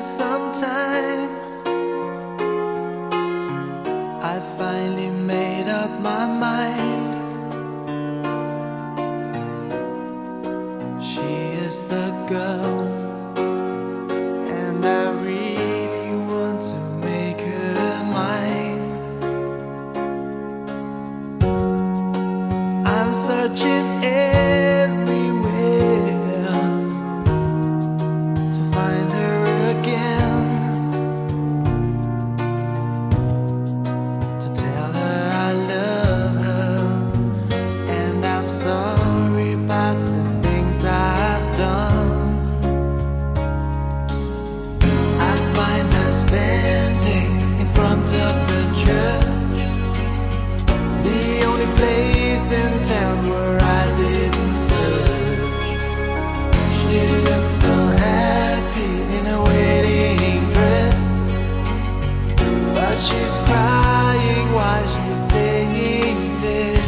Sometimes I finally made up my mind. She is the girl, and I really want to make her mine. I'm searching every sorry about the things I've done. I find her standing in front of the church, the only place in town where I didn't search. She looks so happy in wedding dress. But she's crying while she's saying this.